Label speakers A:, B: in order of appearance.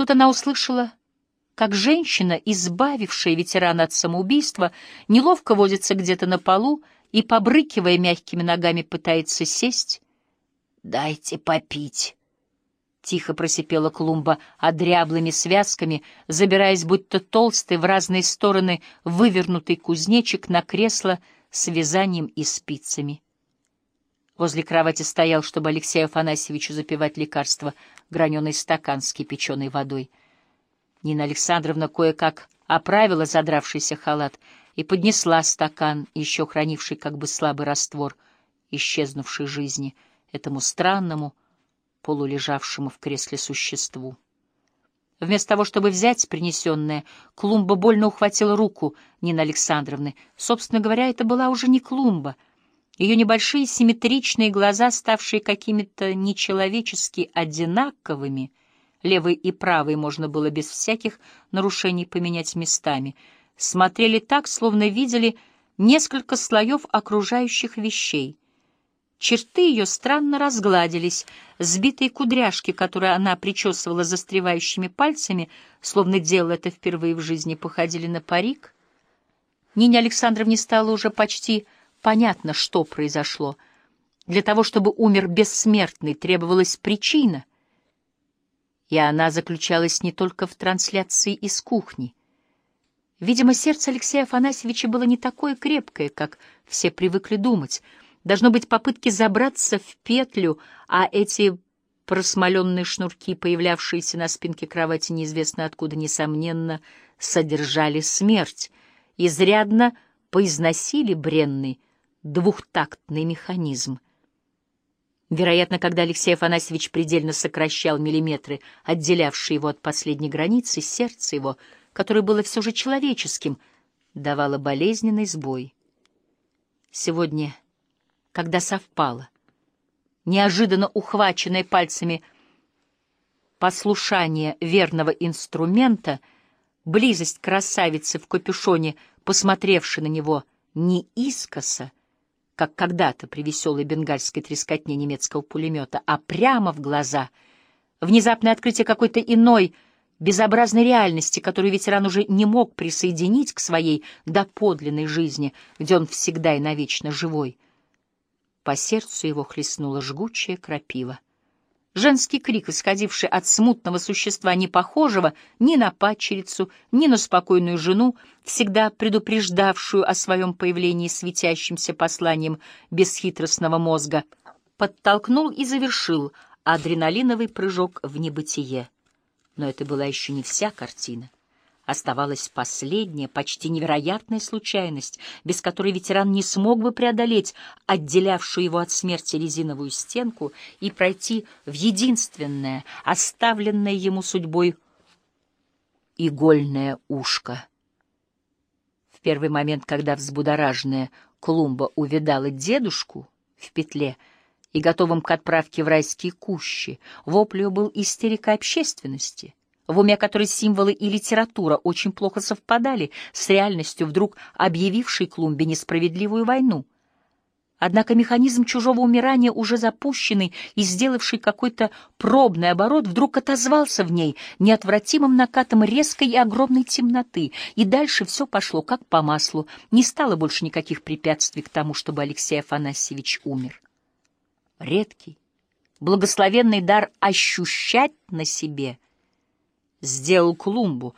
A: Тут она услышала, как женщина, избавившая ветерана от самоубийства, неловко возится где-то на полу и, побрыкивая мягкими ногами, пытается сесть. «Дайте попить». Тихо просипела клумба одряблыми связками, забираясь будто толстый в разные стороны вывернутый кузнечик на кресло с вязанием и спицами. Возле кровати стоял, чтобы Алексею Афанасьевичу запивать лекарство, граненый стакан с кипяченой водой. Нина Александровна кое-как оправила задравшийся халат и поднесла стакан, еще хранивший как бы слабый раствор исчезнувшей жизни, этому странному, полулежавшему в кресле существу. Вместо того, чтобы взять принесенное, Клумба больно ухватила руку Нины Александровны. Собственно говоря, это была уже не Клумба. Ее небольшие симметричные глаза, ставшие какими-то нечеловечески одинаковыми, левый и правый можно было без всяких нарушений поменять местами, смотрели так, словно видели несколько слоев окружающих вещей. Черты ее странно разгладились, сбитые кудряшки, которые она причесывала застревающими пальцами, словно делала это впервые в жизни, походили на парик. Нине Александровне стало уже почти понятно, что произошло. Для того, чтобы умер бессмертный, требовалась причина, и она заключалась не только в трансляции из кухни. Видимо, сердце Алексея Афанасьевича было не такое крепкое, как все привыкли думать — Должно быть попытки забраться в петлю, а эти просмоленные шнурки, появлявшиеся на спинке кровати неизвестно откуда, несомненно, содержали смерть, изрядно поизносили бренный двухтактный механизм. Вероятно, когда Алексей Афанасьевич предельно сокращал миллиметры, отделявшие его от последней границы, сердце его, которое было все же человеческим, давало болезненный сбой. Сегодня когда совпало. Неожиданно ухваченное пальцами послушание верного инструмента, близость красавицы в капюшоне, посмотревшей на него не искоса, как когда-то при веселой бенгальской трескотне немецкого пулемета, а прямо в глаза, внезапное открытие какой-то иной, безобразной реальности, которую ветеран уже не мог присоединить к своей доподлинной жизни, где он всегда и навечно живой — по сердцу его хлестнула жгучая крапива. Женский крик, исходивший от смутного существа, не похожего ни на падчерицу, ни на спокойную жену, всегда предупреждавшую о своем появлении светящимся посланием бесхитростного мозга, подтолкнул и завершил адреналиновый прыжок в небытие. Но это была еще не вся картина. Оставалась последняя, почти невероятная случайность, без которой ветеран не смог бы преодолеть отделявшую его от смерти резиновую стенку и пройти в единственное, оставленное ему судьбой, игольное ушко. В первый момент, когда взбудораженная Колумба увидала дедушку в петле и готовым к отправке в райские кущи, вопль был истерика общественности — в уме которой символы и литература очень плохо совпадали с реальностью, вдруг объявившей клумбе несправедливую войну. Однако механизм чужого умирания, уже запущенный и сделавший какой-то пробный оборот, вдруг отозвался в ней неотвратимым накатом резкой и огромной темноты, и дальше все пошло как по маслу, не стало больше никаких препятствий к тому, чтобы Алексей Афанасьевич умер. Редкий, благословенный дар ощущать на себе — сделал клумбу,